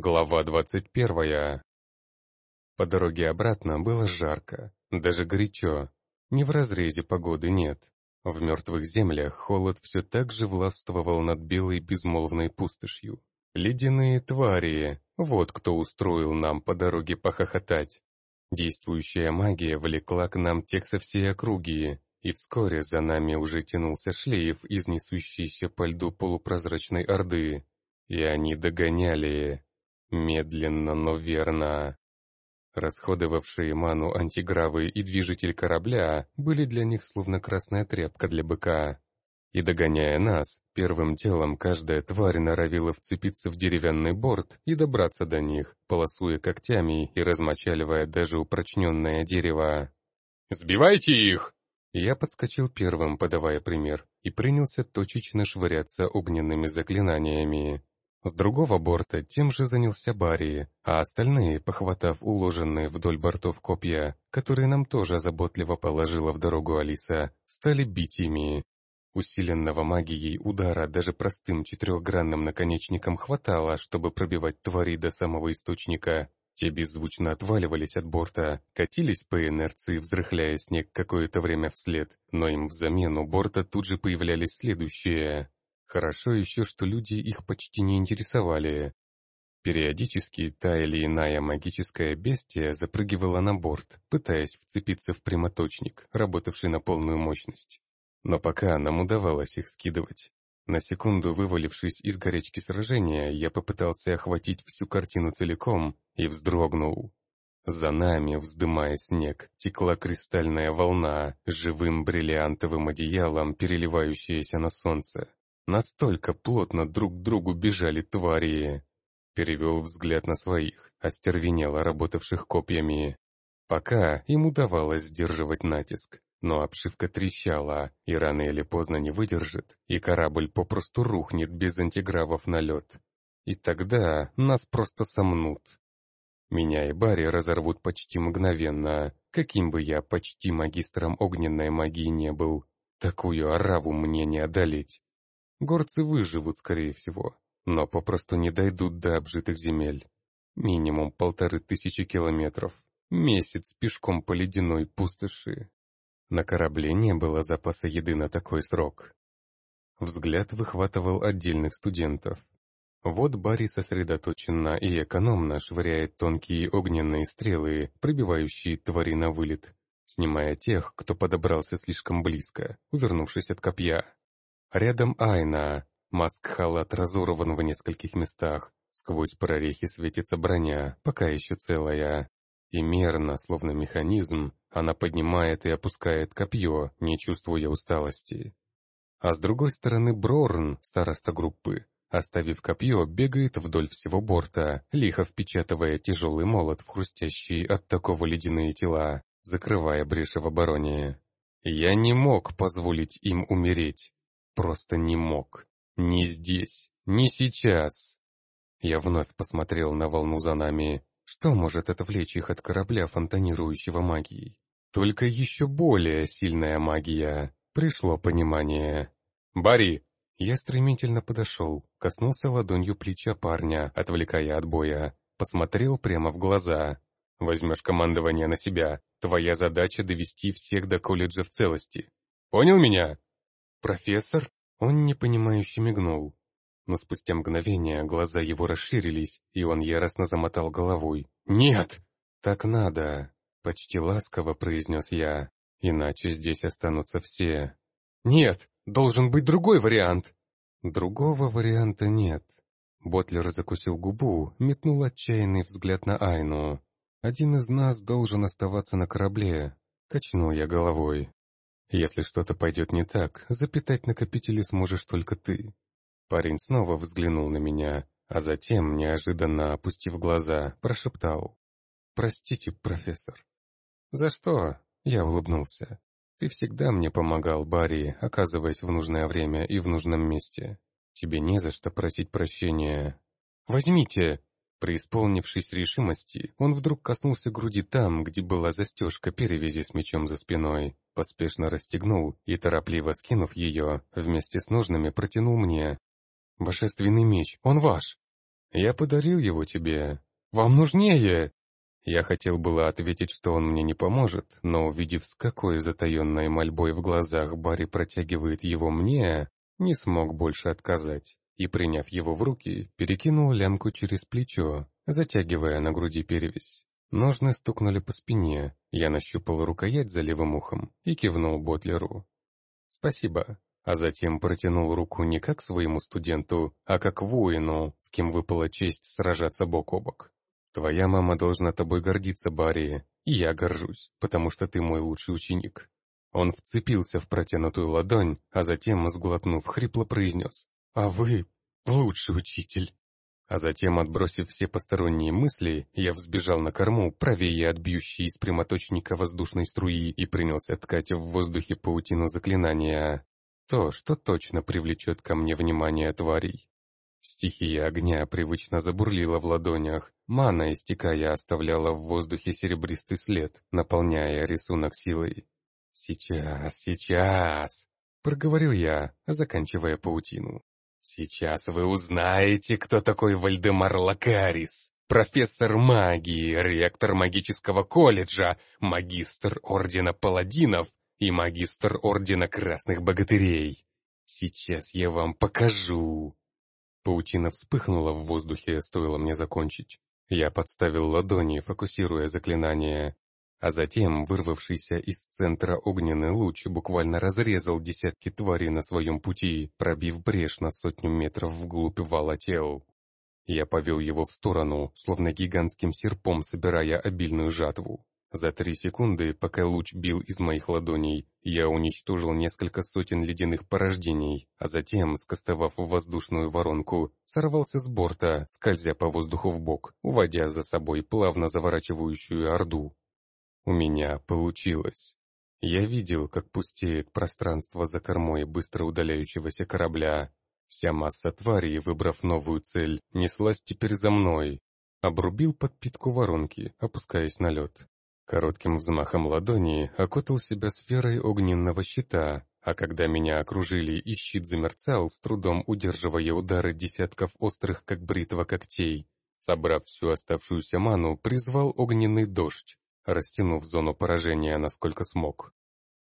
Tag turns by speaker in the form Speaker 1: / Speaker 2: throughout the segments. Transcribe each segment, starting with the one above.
Speaker 1: Глава двадцать первая. По дороге обратно было жарко, даже горячо. Не в разрезе погоды нет. В мертвых землях холод все так же властвовал над белой безмолвной пустошью. Ледяные твари, вот кто устроил нам по дороге похохотать. Действующая магия влекла к нам тех со всей округи, и вскоре за нами уже тянулся шлейф из несущейся по льду полупрозрачной орды. И они догоняли, Медленно, но верно. Расходовавшие ману антигравы и движитель корабля были для них словно красная тряпка для быка. И догоняя нас, первым делом каждая тварь норовила вцепиться в деревянный борт и добраться до них, полосуя когтями и размочаливая даже упрочненное дерево. «Сбивайте их!» Я подскочил первым, подавая пример, и принялся точечно швыряться огненными заклинаниями. С другого борта тем же занялся Барри, а остальные, похватав уложенные вдоль бортов копья, которые нам тоже заботливо положила в дорогу Алиса, стали бить ими. Усиленного магией удара даже простым четырехгранным наконечником хватало, чтобы пробивать твари до самого источника. Те беззвучно отваливались от борта, катились по инерции, взрыхляя снег какое-то время вслед, но им взамен у борта тут же появлялись следующие. Хорошо еще, что люди их почти не интересовали. Периодически та или иная магическая бестия запрыгивала на борт, пытаясь вцепиться в прямоточник, работавший на полную мощность. Но пока нам удавалось их скидывать. На секунду вывалившись из горячки сражения, я попытался охватить всю картину целиком и вздрогнул. За нами, вздымая снег, текла кристальная волна, живым бриллиантовым одеялом, переливающаяся на солнце. Настолько плотно друг к другу бежали твари. Перевел взгляд на своих, остервенело работавших копьями. Пока им удавалось сдерживать натиск, но обшивка трещала, и рано или поздно не выдержит, и корабль попросту рухнет без антигравов на лед. И тогда нас просто сомнут. Меня и Барри разорвут почти мгновенно, каким бы я почти магистром огненной магии не был. Такую ораву мне не одолеть. Горцы выживут, скорее всего, но попросту не дойдут до обжитых земель. Минимум полторы тысячи километров. Месяц пешком по ледяной пустоши. На корабле не было запаса еды на такой срок. Взгляд выхватывал отдельных студентов. Вот Барри сосредоточенно и экономно швыряет тонкие огненные стрелы, пробивающие твари на вылет, снимая тех, кто подобрался слишком близко, увернувшись от копья. Рядом Айна. Маск-халат разорван в нескольких местах. Сквозь прорехи светится броня, пока еще целая. И мерно, словно механизм, она поднимает и опускает копье, не чувствуя усталости. А с другой стороны Брорн, староста группы, оставив копье, бегает вдоль всего борта, лихо впечатывая тяжелый молот в хрустящие от такого ледяные тела, закрывая бреши в обороне. Я не мог позволить им умереть. Просто не мог. Ни здесь, ни сейчас. Я вновь посмотрел на волну за нами. Что может отвлечь их от корабля, фонтанирующего магией? Только еще более сильная магия. Пришло понимание. «Барри!» Я стремительно подошел, коснулся ладонью плеча парня, отвлекая от боя. Посмотрел прямо в глаза. «Возьмешь командование на себя. Твоя задача довести всех до колледжа в целости. Понял меня?» «Профессор?» Он непонимающе мигнул. Но спустя мгновение глаза его расширились, и он яростно замотал головой. «Нет!» «Так надо!» — почти ласково произнес я. «Иначе здесь останутся все». «Нет! Должен быть другой вариант!» «Другого варианта нет». Ботлер закусил губу, метнул отчаянный взгляд на Айну. «Один из нас должен оставаться на корабле», — качнул я головой. Если что-то пойдет не так, запитать накопители сможешь только ты. Парень снова взглянул на меня, а затем, неожиданно опустив глаза, прошептал. «Простите, профессор». «За что?» — я улыбнулся. «Ты всегда мне помогал, Барри, оказываясь в нужное время и в нужном месте. Тебе не за что просить прощения». «Возьмите!» Преисполнившись решимости, он вдруг коснулся груди там, где была застежка перевязи с мечом за спиной, поспешно расстегнул и, торопливо скинув ее, вместе с ножными протянул мне. «Божественный меч, он ваш!» Я подарил его тебе. Вам нужнее!» Я хотел было ответить, что он мне не поможет, но увидев, с какой затаенной мольбой в глазах Барри протягивает его мне, не смог больше отказать и, приняв его в руки, перекинул лямку через плечо, затягивая на груди перевязь. Ножны стукнули по спине, я нащупал рукоять за левым ухом и кивнул Ботлеру. «Спасибо», а затем протянул руку не как своему студенту, а как воину, с кем выпала честь сражаться бок о бок. «Твоя мама должна тобой гордиться, Барри, и я горжусь, потому что ты мой лучший ученик». Он вцепился в протянутую ладонь, а затем, сглотнув, хрипло произнес «А вы лучший учитель». А затем, отбросив все посторонние мысли, я взбежал на корму, правее от из прямоточника воздушной струи и принялся ткать в воздухе паутину заклинания. То, что точно привлечет ко мне внимание тварей. Стихия огня привычно забурлила в ладонях, мана, истекая, оставляла в воздухе серебристый след, наполняя рисунок силой. «Сейчас, сейчас!» — проговорил я, заканчивая паутину. «Сейчас вы узнаете, кто такой Вальдемар Лакарис, профессор магии, ректор магического колледжа, магистр Ордена Паладинов и магистр Ордена Красных Богатырей. Сейчас я вам покажу!» Паутина вспыхнула в воздухе, стоило мне закончить. Я подставил ладони, фокусируя заклинание, а затем вырвавшийся из центра огненный луч буквально разрезал десятки тварей на своем пути, пробив брешь на сотню метров вглубь вала тел. Я повел его в сторону, словно гигантским серпом собирая обильную жатву. За три секунды, пока луч бил из моих ладоней, я уничтожил несколько сотен ледяных порождений, а затем, скостовав воздушную воронку, сорвался с борта, скользя по воздуху в бок, уводя за собой плавно заворачивающую орду. У меня получилось. Я видел, как пустеет пространство за кормой быстро удаляющегося корабля. Вся масса тварей, выбрав новую цель, неслась теперь за мной. Обрубил подпитку воронки, опускаясь на лед. Коротким взмахом ладони окутал себя сферой огненного щита, а когда меня окружили и щит замерцал, с трудом удерживая удары десятков острых, как бритва когтей, собрав всю оставшуюся ману, призвал огненный дождь, растянув зону поражения насколько смог.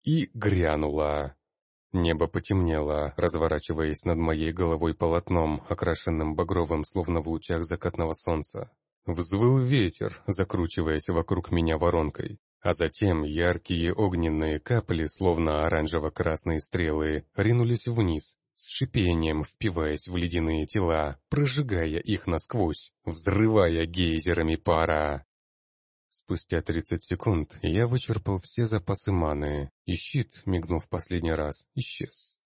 Speaker 1: И грянуло. Небо потемнело, разворачиваясь над моей головой полотном, окрашенным багровым, словно в лучах закатного солнца. Взвыл ветер, закручиваясь вокруг меня воронкой, а затем яркие огненные капли, словно оранжево-красные стрелы, ринулись вниз, с шипением впиваясь в ледяные тела, прожигая их насквозь, взрывая гейзерами пара. Спустя 30 секунд я вычерпал все запасы маны, и щит, мигнув последний раз, исчез.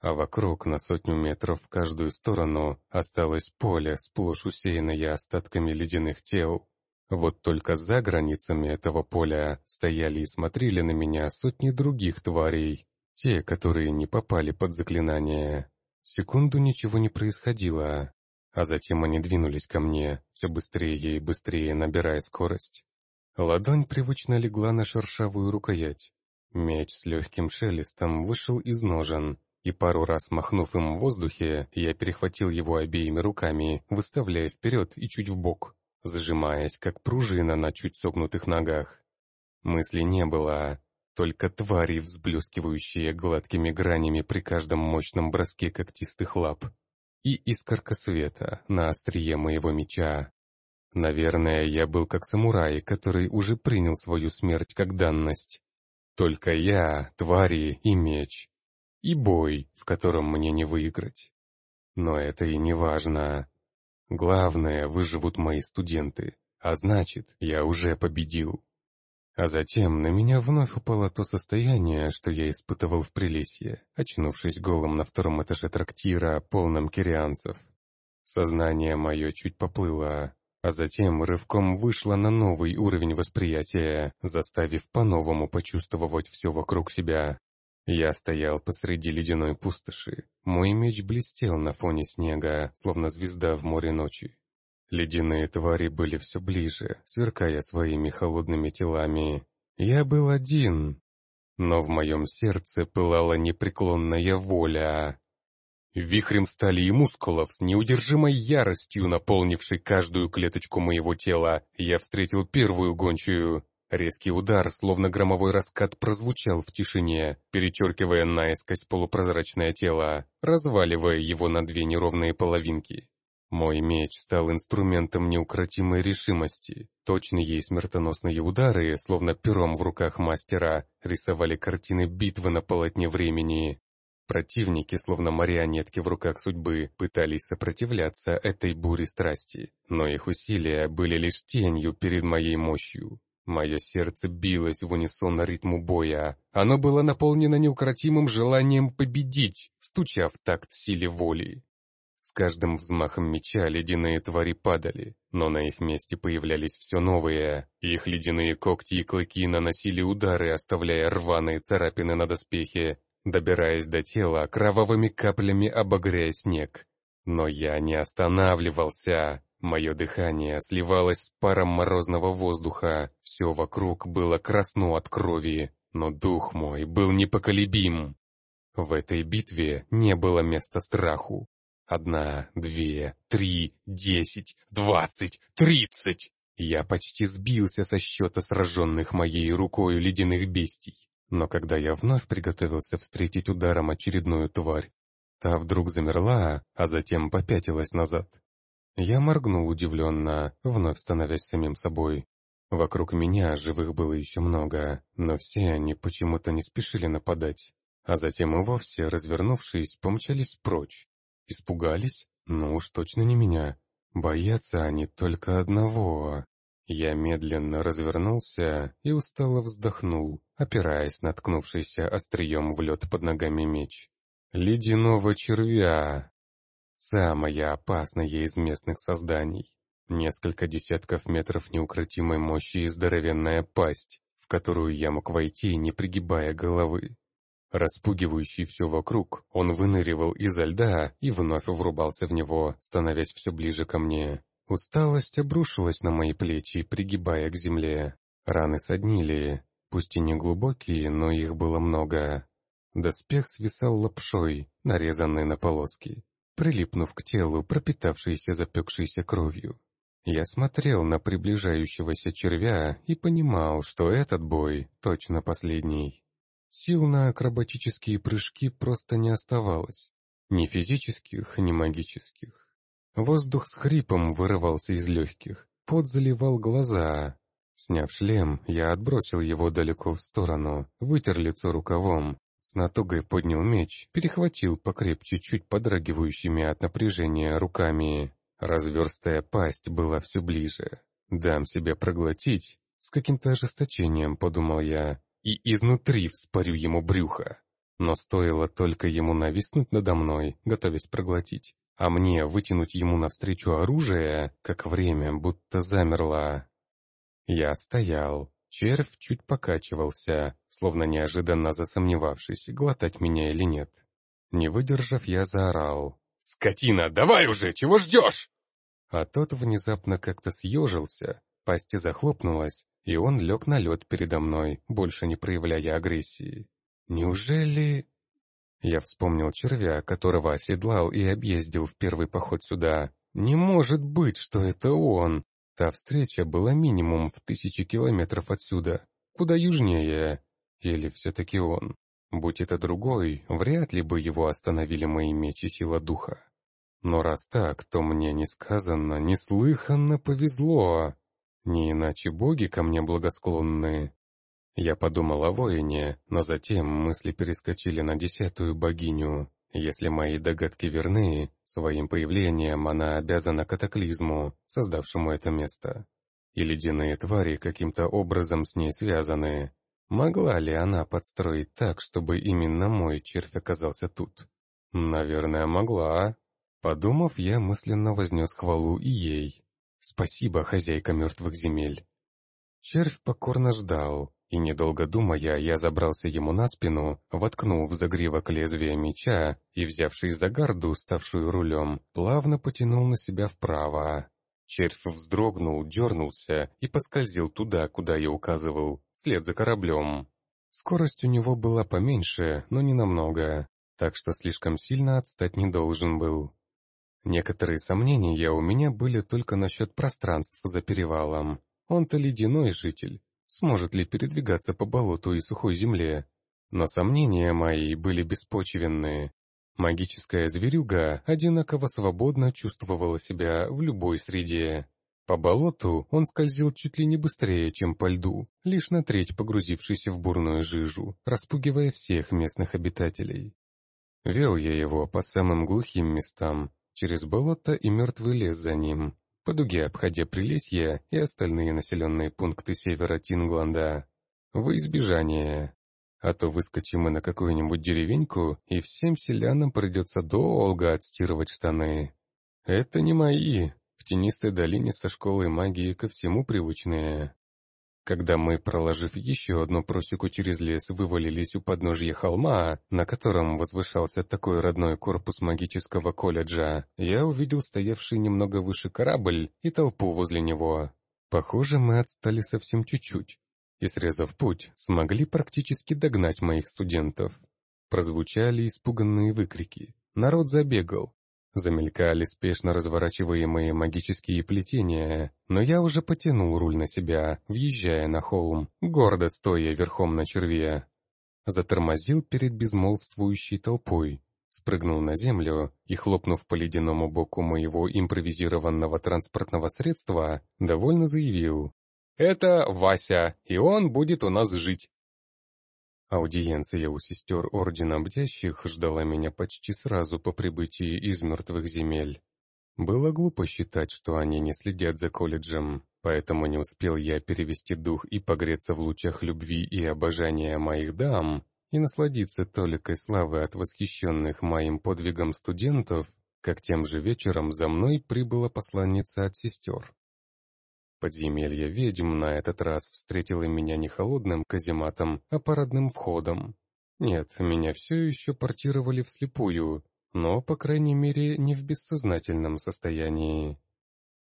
Speaker 1: А вокруг на сотню метров в каждую сторону осталось поле, сплошь усеянное остатками ледяных тел. Вот только за границами этого поля стояли и смотрели на меня сотни других тварей, те, которые не попали под заклинание. Секунду ничего не происходило, а затем они двинулись ко мне, все быстрее и быстрее набирая скорость. Ладонь привычно легла на шершавую рукоять. Меч с легким шелестом вышел из ножен, и пару раз махнув им в воздухе, я перехватил его обеими руками, выставляя вперед и чуть в бок, зажимаясь, как пружина на чуть согнутых ногах. Мысли не было, только твари, взблескивающие гладкими гранями при каждом мощном броске когтистых лап, и искорка света на острие моего меча. Наверное, я был как самурай, который уже принял свою смерть как данность. Только я, твари и меч. И бой, в котором мне не выиграть. Но это и не важно. Главное, выживут мои студенты, а значит, я уже победил. А затем на меня вновь упало то состояние, что я испытывал в Прилесье, очнувшись голым на втором этаже трактира, полном кирианцев. Сознание мое чуть поплыло, а затем рывком вышла на новый уровень восприятия, заставив по-новому почувствовать все вокруг себя. Я стоял посреди ледяной пустоши. Мой меч блестел на фоне снега, словно звезда в море ночи. Ледяные твари были все ближе, сверкая своими холодными телами. Я был один, но в моем сердце пылала непреклонная воля. Вихрем стали и мускулов, с неудержимой яростью, наполнившей каждую клеточку моего тела, я встретил первую гончую. Резкий удар, словно громовой раскат, прозвучал в тишине, перечеркивая наискось полупрозрачное тело, разваливая его на две неровные половинки. Мой меч стал инструментом неукротимой решимости. Точные и смертоносные удары, словно пером в руках мастера, рисовали картины битвы на полотне времени. Противники, словно марионетки в руках судьбы, пытались сопротивляться этой буре страсти, но их усилия были лишь тенью перед моей мощью. Мое сердце билось в унисон на ритму боя. Оно было наполнено неукротимым желанием победить, стуча в такт силе воли. С каждым взмахом меча ледяные твари падали, но на их месте появлялись все новые. Их ледяные когти и клыки наносили удары, оставляя рваные царапины на доспехе, добираясь до тела, кровавыми каплями обогряя снег. Но я не останавливался. Мое дыхание сливалось с паром морозного воздуха, все вокруг было красно от крови, но дух мой был непоколебим. В этой битве не было места страху. Одна, две, три, десять, двадцать, тридцать. Я почти сбился со счета сраженных моей рукою ледяных бестий. Но когда я вновь приготовился встретить ударом очередную тварь, та вдруг замерла, а затем попятилась назад. Я моргнул удивленно, вновь становясь самим собой. Вокруг меня живых было еще много, но все они почему-то не спешили нападать, а затем и вовсе, развернувшись, помчались прочь. Испугались? Ну уж точно не меня. Боятся они только одного. Я медленно развернулся и устало вздохнул, опираясь на ткнувшийся острием в лед под ногами меч. Ледяного червя! Самое опасное из местных созданий. Несколько десятков метров неукротимой мощи и здоровенная пасть, в которую я мог войти, не пригибая головы. Распугивающий все вокруг, он выныривал изо льда и вновь врубался в него, становясь все ближе ко мне. Усталость обрушилась на мои плечи, пригибая к земле. Раны соднили, пусть и не глубокие, но их было много. Доспех свисал лапшой, нарезанный на полоски, прилипнув к телу, пропитавшейся запекшейся кровью. Я смотрел на приближающегося червя и понимал, что этот бой точно последний. Сил на акробатические прыжки просто не оставалось. Ни физических, ни магических. Воздух с хрипом вырывался из легких, пот заливал глаза. Сняв шлем, я отбросил его далеко в сторону, вытер лицо рукавом, с натугой поднял меч, перехватил покрепче чуть подрагивающими от напряжения руками. Разверстая пасть была все ближе. «Дам себе проглотить», — с каким-то ожесточением подумал я, и изнутри вспорю ему брюхо. Но стоило только ему нависнуть надо мной, готовясь проглотить, а мне вытянуть ему навстречу оружие, как время будто замерло. Я стоял. Червь чуть покачивался, словно неожиданно засомневавшись, глотать меня или нет. Не выдержав, я заорал. «Скотина, давай уже, чего ждешь?» А тот внезапно как-то съежился, пасть захлопнулась, и он лег на лед передо мной, больше не проявляя агрессии. Неужели... Я вспомнил червя, которого оседлал и объездил в первый поход сюда. Не может быть, что это он. Та встреча была минимум в тысячи километров отсюда, куда южнее. Или все-таки он. Будь это другой, вряд ли бы его остановили мои мечи сила духа. Но раз так, то мне несказанно, неслыханно повезло. Не иначе боги ко мне благосклонны. Я подумал о воине, но затем мысли перескочили на десятую богиню. Если мои догадки верны, своим появлением она обязана катаклизму, создавшему это место. И ледяные твари каким-то образом с ней связаны. Могла ли она подстроить так, чтобы именно мой червь оказался тут? Наверное, могла. Подумав, я мысленно вознес хвалу и ей. Спасибо, хозяйка мертвых земель. Червь покорно ждал, и недолго думая, я забрался ему на спину, воткнул в загривок лезвия меча и, взявшись за гарду, ставшую рулем, плавно потянул на себя вправо. Червь вздрогнул, дернулся и поскользил туда, куда я указывал, след за кораблем. Скорость у него была поменьше, но не намного. так что слишком сильно отстать не должен был. Некоторые сомнения у меня были только насчет пространств за перевалом. Он-то ледяной житель, сможет ли передвигаться по болоту и сухой земле. Но сомнения мои были беспочвенные. Магическая зверюга одинаково свободно чувствовала себя в любой среде. По болоту он скользил чуть ли не быстрее, чем по льду, лишь на треть погрузившийся в бурную жижу, распугивая всех местных обитателей. Вел я его по самым глухим местам, через болото и мертвый лес за ним, по дуге обходя Прилесье и остальные населенные пункты севера Тингланда, во избежание. А то выскочим мы на какую-нибудь деревеньку, и всем селянам придется долго отстирывать штаны. Это не мои, в тенистой долине со школой магии ко всему привычные. Когда мы, проложив еще одну просеку через лес, вывалились у подножья холма, на котором возвышался такой родной корпус магического колледжа, я увидел стоявший немного выше корабль и толпу возле него. Похоже, мы отстали совсем чуть-чуть, и, срезав путь, смогли практически догнать моих студентов. Прозвучали испуганные выкрики. Народ забегал, Замелькали спешно разворачиваемые магические плетения, но я уже потянул руль на себя, въезжая на холм, гордо стоя верхом на черве. Затормозил перед безмолвствующей толпой, спрыгнул на землю и, хлопнув по ледяному боку моего импровизированного транспортного средства, довольно заявил. «Это Вася, и он будет у нас жить. Аудиенция у сестер Ордена Бдящих ждала меня почти сразу по прибытии из мертвых земель. Было глупо считать, что они не следят за колледжем, поэтому не успел я перевести дух и погреться в лучах любви и обожания моих дам, и насладиться толикой славы от восхищенных моим подвигом студентов, как тем же вечером за мной прибыла посланница от сестер. Подземелье ведьм на этот раз встретило меня не холодным казематом, а парадным входом. Нет, меня все еще портировали вслепую, но, по крайней мере, не в бессознательном состоянии.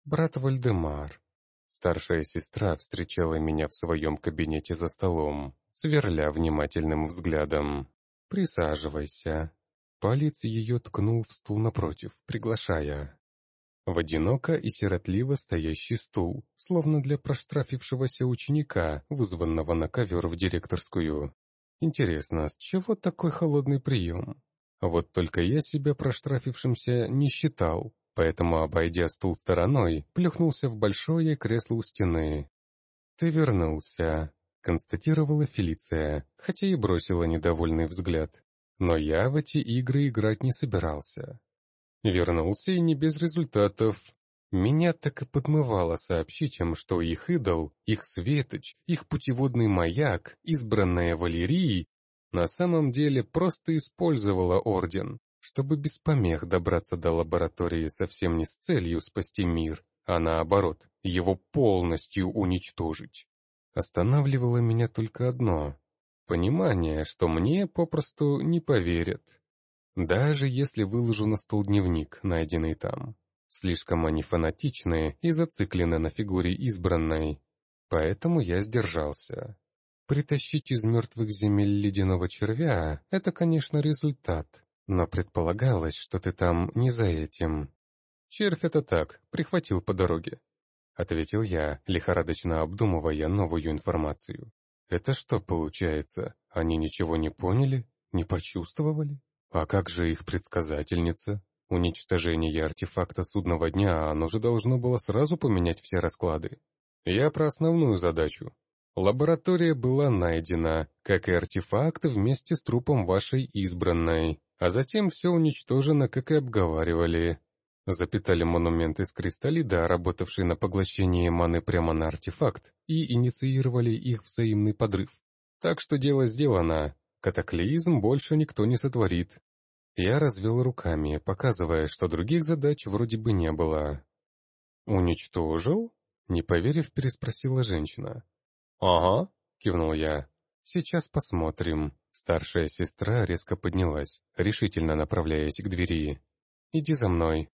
Speaker 1: Брат Вальдемар. Старшая сестра встречала меня в своем кабинете за столом, сверля внимательным взглядом. «Присаживайся». Палец ее ткнул в стул напротив, приглашая в одиноко и сиротливо стоящий стул, словно для проштрафившегося ученика, вызванного на ковер в директорскую. Интересно, с чего такой холодный прием? Вот только я себя проштрафившимся не считал, поэтому, обойдя стул стороной, плюхнулся в большое кресло у стены. «Ты вернулся», — констатировала Фелиция, хотя и бросила недовольный взгляд. Но я в эти игры играть не собирался. Вернулся и не без результатов. Меня так и подмывало сообщить им, что их идол, их светоч, их путеводный маяк, избранная Валерии, на самом деле просто использовала Орден, чтобы без помех добраться до лаборатории совсем не с целью спасти мир, а наоборот, его полностью уничтожить. Останавливало меня только одно — понимание, что мне попросту не поверят. Даже если выложу на стол дневник, найденный там. Слишком они фанатичные и зациклены на фигуре избранной. Поэтому я сдержался. Притащить из мертвых земель ледяного червя — это, конечно, результат, но предполагалось, что ты там не за этим. Червь это так, прихватил по дороге. — ответил я, лихорадочно обдумывая новую информацию. «Это что получается? Они ничего не поняли? Не почувствовали?» А как же их предсказательница? Уничтожение артефакта судного дня, оно же должно было сразу поменять все расклады. Я про основную задачу. Лаборатория была найдена, как и артефакт вместе с трупом вашей избранной, а затем все уничтожено, как и обговаривали. Запитали монумент из кристаллида, работавший на поглощение маны прямо на артефакт, и инициировали их взаимный подрыв. Так что дело сделано, Катаклизм больше никто не сотворит. Я развел руками, показывая, что других задач вроде бы не было. «Уничтожил?» — не поверив, переспросила женщина. «Ага», — кивнул я. «Сейчас посмотрим». Старшая сестра резко поднялась, решительно направляясь к двери. «Иди за мной».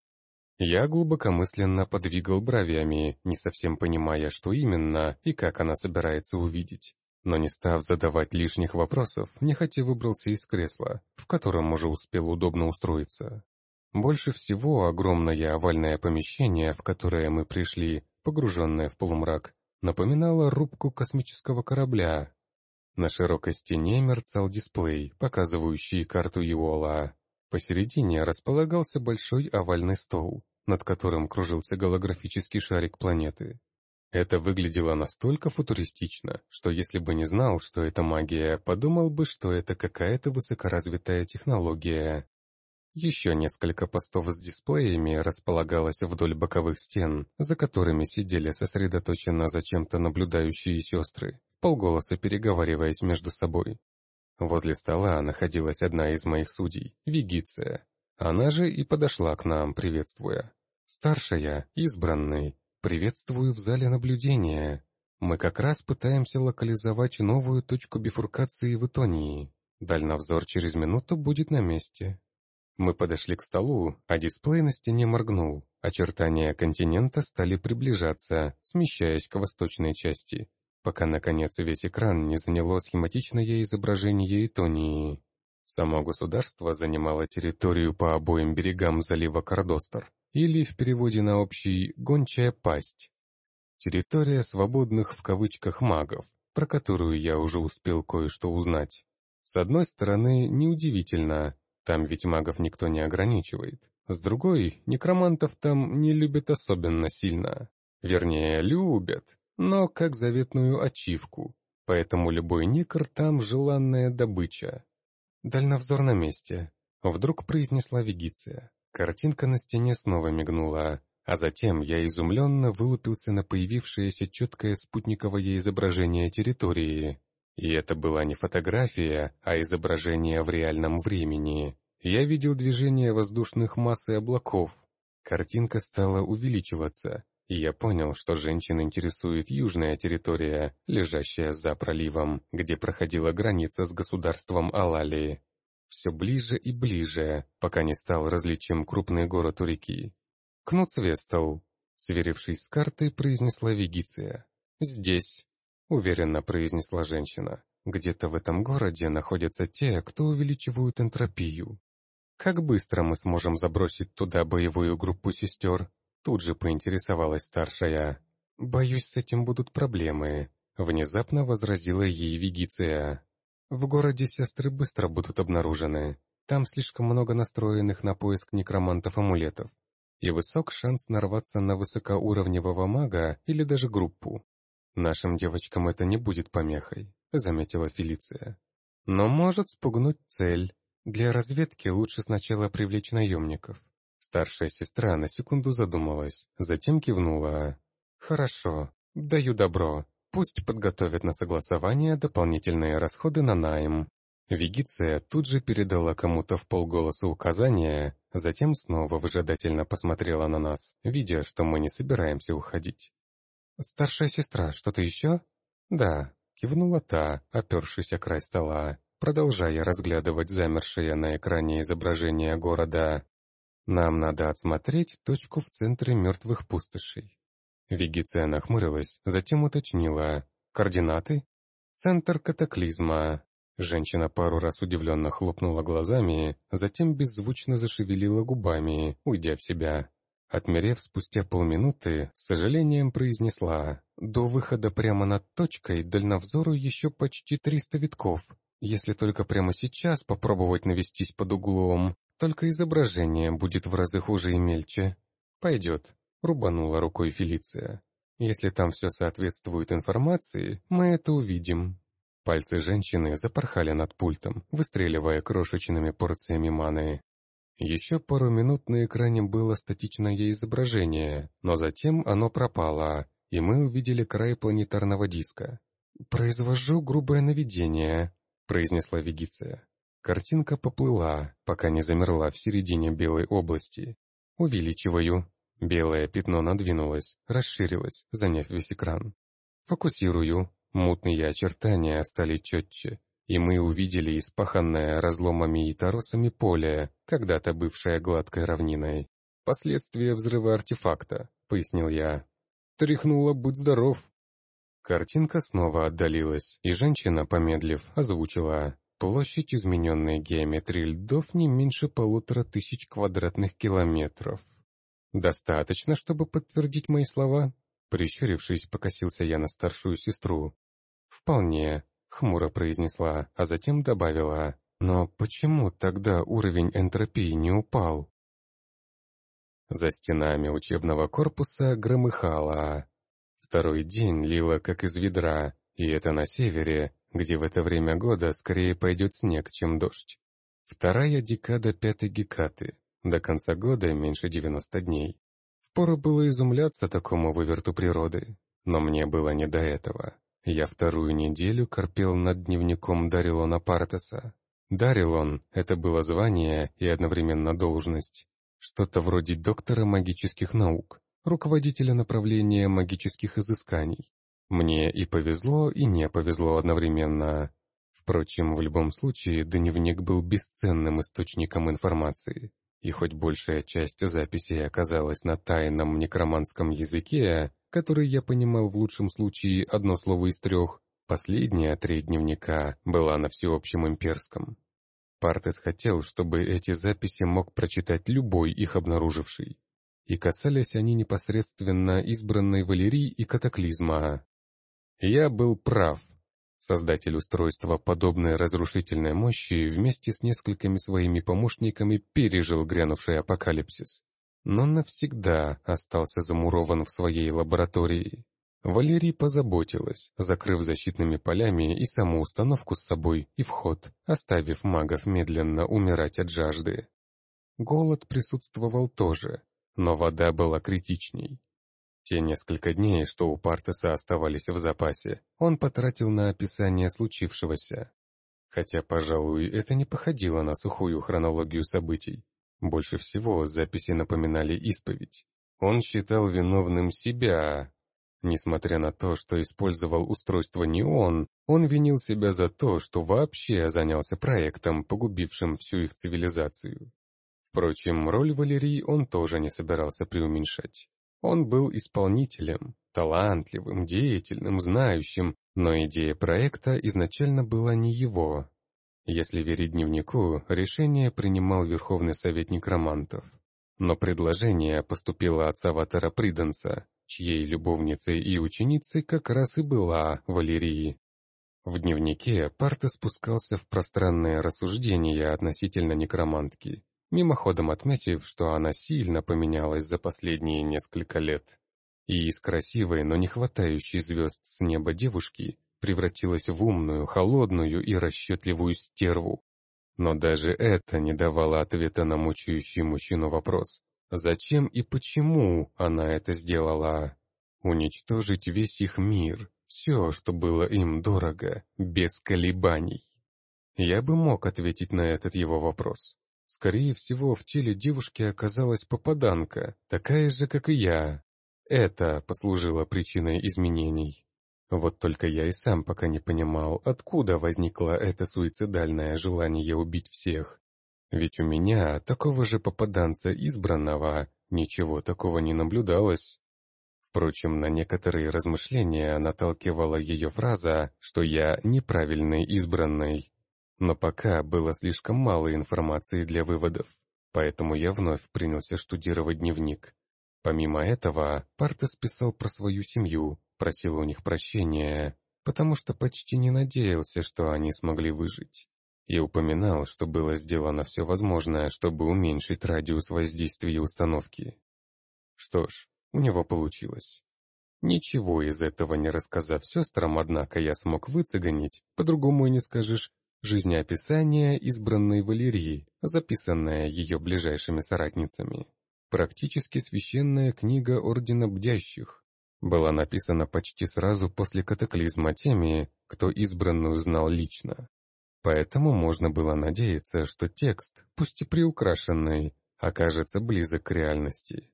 Speaker 1: Я глубокомысленно подвигал бровями, не совсем понимая, что именно и как она собирается увидеть. Но не став задавать лишних вопросов, нехотя выбрался из кресла, в котором уже успел удобно устроиться. Больше всего огромное овальное помещение, в которое мы пришли, погруженное в полумрак, напоминало рубку космического корабля. На широкой стене мерцал дисплей, показывающий карту Иола. Посередине располагался большой овальный стол, над которым кружился голографический шарик планеты. Это выглядело настолько футуристично, что если бы не знал, что это магия, подумал бы, что это какая-то высокоразвитая технология. Еще несколько постов с дисплеями располагалось вдоль боковых стен, за которыми сидели сосредоточенно зачем-то наблюдающие сестры, полголоса переговариваясь между собой. Возле стола находилась одна из моих судей, Вегиция. Она же и подошла к нам, приветствуя. «Старшая, избранный, приветствую в зале наблюдения. Мы как раз пытаемся локализовать новую точку бифуркации в Итонии. Дальновзор через минуту будет на месте». Мы подошли к столу, а дисплей на стене моргнул. Очертания континента стали приближаться, смещаясь к восточной части, пока, наконец, весь экран не заняло схематичное изображение Итонии. Само государство занимало территорию по обоим берегам залива Кардостер, или в переводе на общий «гончая пасть». Территория свободных в кавычках магов, про которую я уже успел кое-что узнать. С одной стороны, неудивительно, там ведь магов никто не ограничивает. С другой, некромантов там не любят особенно сильно. Вернее, любят, но как заветную ачивку. Поэтому любой некр там желанная добыча. Дальновзор на месте. Вдруг произнесла Вегиция. Картинка на стене снова мигнула, а затем я изумленно вылупился на появившееся четкое спутниковое изображение территории. И это была не фотография, а изображение в реальном времени. Я видел движение воздушных масс и облаков. Картинка стала увеличиваться, и я понял, что женщин интересует южная территория, лежащая за проливом, где проходила граница с государством Алалии. Все ближе и ближе, пока не стал различим крупный город у реки. Кнуцвестал, сверившись с картой, произнесла Вегиция. «Здесь», — уверенно произнесла женщина. «Где-то в этом городе находятся те, кто увеличивают энтропию. «Как быстро мы сможем забросить туда боевую группу сестер?» Тут же поинтересовалась старшая. «Боюсь, с этим будут проблемы», — внезапно возразила ей Вегиция. «В городе сестры быстро будут обнаружены. Там слишком много настроенных на поиск некромантов-амулетов. И высок шанс нарваться на высокоуровневого мага или даже группу. Нашим девочкам это не будет помехой», — заметила Фелиция. «Но может спугнуть цель, для разведки лучше сначала привлечь наемников. Старшая сестра на секунду задумалась, затем кивнула. «Хорошо, даю добро. Пусть подготовят на согласование дополнительные расходы на найм». Вегиция тут же передала кому-то в полголоса указания, затем снова выжидательно посмотрела на нас, видя, что мы не собираемся уходить. «Старшая сестра, что-то еще?» «Да», — кивнула та, опершись о край стола продолжая разглядывать замершее на экране изображение города. «Нам надо отсмотреть точку в центре мертвых пустошей». Вегиция нахмурилась, затем уточнила. «Координаты?» «Центр катаклизма». Женщина пару раз удивленно хлопнула глазами, затем беззвучно зашевелила губами, уйдя в себя. Отмерев спустя полминуты, с сожалением произнесла. «До выхода прямо над точкой дальновзору еще почти триста витков. Если только прямо сейчас попробовать навестись под углом, только изображение будет в разы хуже и мельче. Пойдет, рубанула рукой Фелиция. Если там все соответствует информации, мы это увидим. Пальцы женщины запорхали над пультом, выстреливая крошечными порциями маны. Еще пару минут на экране было статичное изображение, но затем оно пропало, и мы увидели край планетарного диска. «Произвожу грубое наведение», произнесла Вегиция. Картинка поплыла, пока не замерла в середине белой области. Увеличиваю. Белое пятно надвинулось, расширилось, заняв весь экран. Фокусирую. Мутные очертания стали четче, и мы увидели испаханное разломами и торосами поле, когда-то бывшее гладкой равниной. Последствия взрыва артефакта, пояснил я. Тряхнуло, будь здоров. Картинка снова отдалилась, и женщина, помедлив, озвучила. Площадь измененной геометрии льдов не меньше полутора тысяч квадратных километров. «Достаточно, чтобы подтвердить мои слова?» Прищурившись, покосился я на старшую сестру. «Вполне», — хмуро произнесла, а затем добавила. «Но почему тогда уровень энтропии не упал?» За стенами учебного корпуса громыхало. Второй день лило как из ведра, и это на севере, где в это время года скорее пойдет снег, чем дождь. Вторая декада пятой гекаты. До конца года меньше 90 дней. Впору было изумляться такому выверту природы, но мне было не до этого. Я вторую неделю корпел над дневником Дарилона Партеса. Дарилон — это было звание и одновременно должность. Что-то вроде доктора магических наук, руководителя направления магических изысканий. Мне и повезло, и не повезло одновременно. Впрочем, в любом случае, дневник был бесценным источником информации. И хоть большая часть записей оказалась на тайном некроманском языке, который я понимал в лучшем случае одно слово из трех, последняя треть дневника была на всеобщем имперском. Партес хотел, чтобы эти записи мог прочитать любой их обнаруживший. И касались они непосредственно избранной Валерии и катаклизма. Я был прав. Создатель устройства подобной разрушительной мощи вместе с несколькими своими помощниками пережил грянувший апокалипсис, но навсегда остался замурован в своей лаборатории. Валерий позаботилась, закрыв защитными полями и саму установку с собой, и вход, оставив магов медленно умирать от жажды. Голод присутствовал тоже, но вода была критичней. Те несколько дней, что у Партеса оставались в запасе, он потратил на описание случившегося. Хотя, пожалуй, это не походило на сухую хронологию событий. Больше всего записи напоминали исповедь. Он считал виновным себя. Несмотря на то, что использовал устройство не он, он винил себя за то, что вообще занялся проектом, погубившим всю их цивилизацию. Впрочем, роль Валерии он тоже не собирался преуменьшать. Он был исполнителем, талантливым, деятельным, знающим, но идея проекта изначально была не его. Если верить дневнику, решение принимал Верховный Советник Романтов. Но предложение поступило от Саватора Приденса, чьей любовницей и ученицей как раз и была Валерии. В дневнике Парта спускался в пространные рассуждения относительно некромантки, мимоходом отметив, что она сильно поменялась за последние несколько лет. И из красивой, но не хватающей звезд с неба девушки превратилась в умную, холодную и расчетливую стерву. Но даже это не давало ответа на мучающий мужчину вопрос. Зачем и почему она это сделала? Уничтожить весь их мир, все, что было им дорого, без колебаний. Я бы мог ответить на этот его вопрос. Скорее всего, в теле девушки оказалась попаданка, такая же, как и я. Это послужило причиной изменений. Вот только я и сам пока не понимал, откуда возникло это суицидальное желание убить всех. Ведь у меня, такого же попаданца избранного, ничего такого не наблюдалось. Впрочем, на некоторые размышления наталкивала ее фраза, что я неправильный избранный. Но пока было слишком мало информации для выводов, поэтому я вновь принялся штудировать дневник. Помимо этого, Партес писал про свою семью, просил у них прощения, потому что почти не надеялся, что они смогли выжить. И упоминал, что было сделано все возможное, чтобы уменьшить радиус воздействия установки. Что ж, у него получилось. Ничего из этого не рассказав сестрам, однако я смог выцегонить, по-другому и не скажешь, Жизнеописание избранной Валерии, записанное ее ближайшими соратницами. Практически священная книга Ордена Бдящих. Была написана почти сразу после катаклизма теми, кто избранную знал лично. Поэтому можно было надеяться, что текст, пусть и приукрашенный, окажется близок к реальности.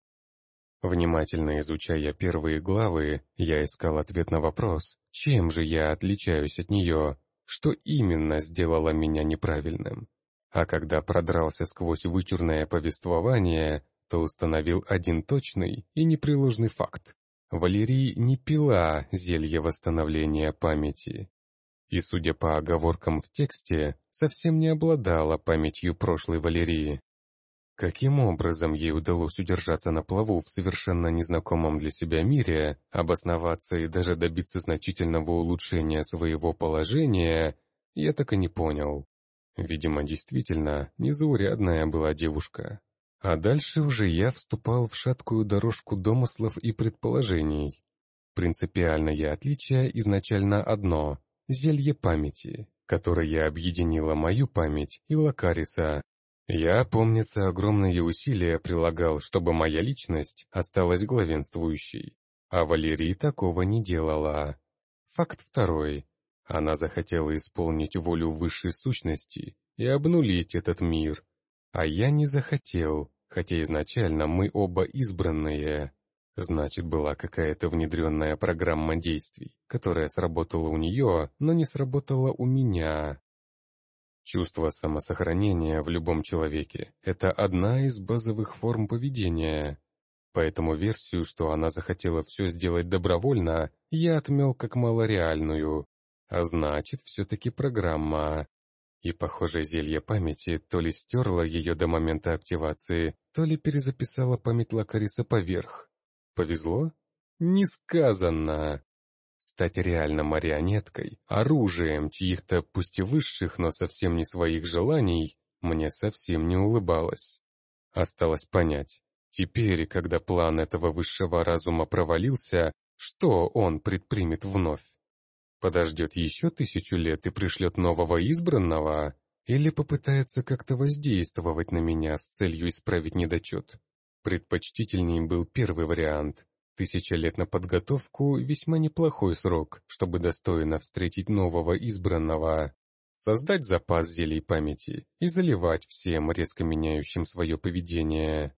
Speaker 1: Внимательно изучая первые главы, я искал ответ на вопрос, чем же я отличаюсь от нее, что именно сделало меня неправильным. А когда продрался сквозь вычурное повествование, то установил один точный и непреложный факт. Валерий не пила зелье восстановления памяти. И, судя по оговоркам в тексте, совсем не обладала памятью прошлой Валерии. Каким образом ей удалось удержаться на плаву в совершенно незнакомом для себя мире, обосноваться и даже добиться значительного улучшения своего положения, я так и не понял. Видимо, действительно, незаурядная была девушка. А дальше уже я вступал в шаткую дорожку домыслов и предположений. Принципиальное отличие изначально одно — зелье памяти, которое объединило мою память и Лакариса. Я, помнится, огромные усилия прилагал, чтобы моя личность осталась главенствующей, а Валерий такого не делала. Факт второй. Она захотела исполнить волю высшей сущности и обнулить этот мир. А я не захотел, хотя изначально мы оба избранные. Значит, была какая-то внедренная программа действий, которая сработала у нее, но не сработала у меня. Чувство самосохранения в любом человеке – это одна из базовых форм поведения. Поэтому версию, что она захотела все сделать добровольно, я отмел как малореальную. А значит, все-таки программа. И, похоже, зелье памяти то ли стерло ее до момента активации, то ли перезаписало память Лакариса поверх. Повезло? Несказанно. Стать реально марионеткой, оружием чьих-то пусть и высших, но совсем не своих желаний, мне совсем не улыбалось. Осталось понять, теперь, когда план этого высшего разума провалился, что он предпримет вновь? Подождет еще тысячу лет и пришлет нового избранного? Или попытается как-то воздействовать на меня с целью исправить недочет? Предпочтительней был первый вариант. Тысяча лет на подготовку — весьма неплохой срок, чтобы достойно встретить нового избранного. Создать запас зелий памяти и заливать всем, резко меняющим свое поведение.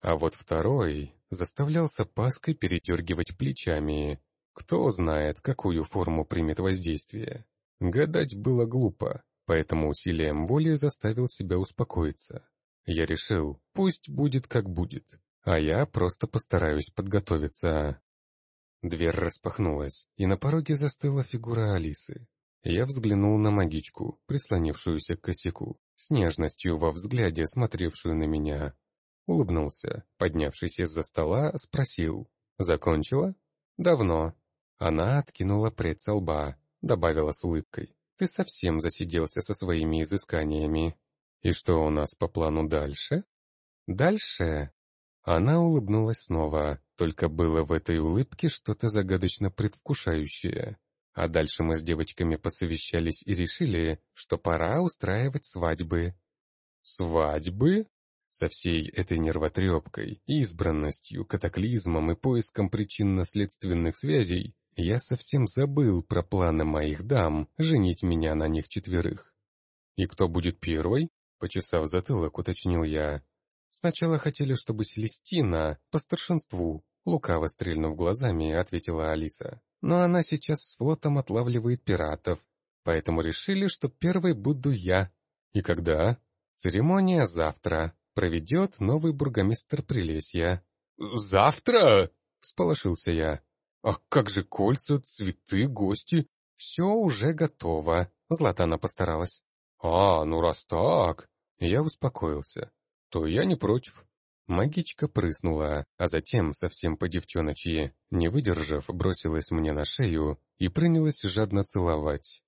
Speaker 1: А вот второй заставлял с опаской передергивать плечами, кто знает, какую форму примет воздействие. Гадать было глупо, поэтому усилием воли заставил себя успокоиться. Я решил, пусть будет как будет, а я просто постараюсь подготовиться. Дверь распахнулась, и на пороге застыла фигура Алисы. Я взглянул на магичку, прислонившуюся к косяку, с нежностью во взгляде, смотревшую на меня. Улыбнулся, поднявшись из-за стола, спросил. «Закончила?» «Давно», она откинула со лба, добавила с улыбкой. «Ты совсем засиделся со своими изысканиями. И что у нас по плану дальше?» «Дальше?» Она улыбнулась снова, только было в этой улыбке что-то загадочно предвкушающее. А дальше мы с девочками посовещались и решили, что пора устраивать свадьбы. «Свадьбы?» Со всей этой нервотрепкой, избранностью, катаклизмом и поиском причинно-следственных связей я совсем забыл про планы моих дам женить меня на них четверых. «И кто будет первой?» — почесав затылок, уточнил я. «Сначала хотели, чтобы Селестина, по старшинству», — лукаво стрельнув глазами, ответила Алиса. «Но она сейчас с флотом отлавливает пиратов, поэтому решили, что первой буду я». «И когда?» «Церемония завтра. Проведет новый бургомистр Прилесья». «Завтра?» — всполошился я. «А как же кольца, цветы, гости?» «Все уже готово», — Златана постаралась. «А, ну раз так...» Я успокоился. «То я не против». Магичка прыснула, а затем, совсем по девчоночьи, не выдержав, бросилась мне на шею и принялась жадно целовать.